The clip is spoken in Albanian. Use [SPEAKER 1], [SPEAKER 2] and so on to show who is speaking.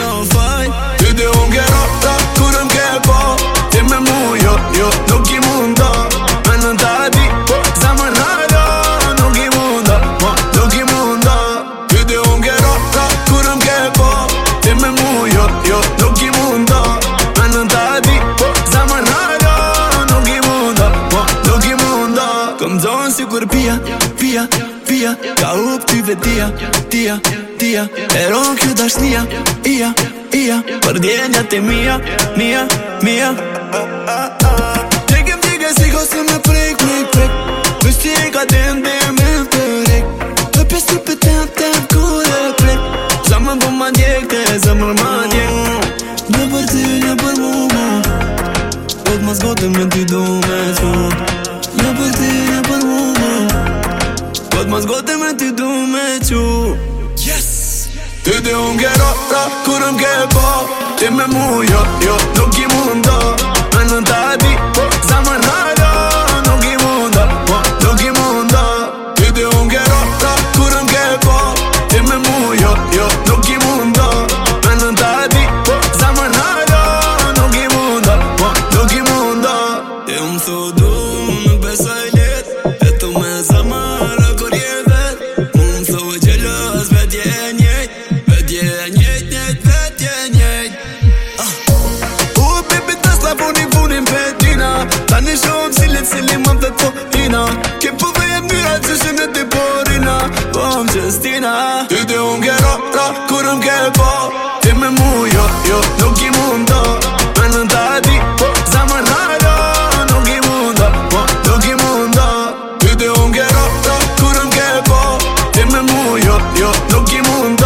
[SPEAKER 1] No fajn Ty dhe unë ke rata, kërëm ke pa po, Ti me mu, jo, jo, nuk i munda Me në ta e di, po, sa më nara Nuk i munda, po, nuk i munda Ty dhe unë ke rata, kërëm ke pa po, Ti me mu, jo, jo nuk i munda Me në ta po, sa më nara Nuk i munda, po, nuk i munda Kom zonë si kur pia, pia, pia Ka up ty vetia, E Pero kjo dashnia Ia, ia Për djenja të mia Mia, mia Të kem të gësik me prek, prek, prek Vës të e ka të ndë e me të rek pjesë të pëtë të kure prek Zamër po ma djek të zamër ma djek Në për të një për mu mu Po mas gotë me ty du me zbu Në për të një për mu mu Po mas gotë me ty du me qu Ty dhe unë ke rota, kurëm ke po Ti me mu jo, jo nuk i mundo Me në të di, po, zamër halo Nuk i mundo, po, nuk i mundo Ty dhe unë ke rota, kurëm ke po Ti me mu jo, jo nuk i mundo Me në të di, po, zamër halo Nuk i mundo, po, nuk i mundo Ti unë thudu, me besaj li cili më dhe të po tina Ke përve po e njëra që shë në të porina Po, po më gjestina Ty dhe unë ke ra, ra, kur unë ke po Ti me mu, jo, jo, nuk i mundo Me në të ati, po, zamën haro Nuk i mundo, po, nuk i mundo Ty dhe unë ke ra, ra, kur unë ke po Ti me mu, jo, jo, nuk i mundo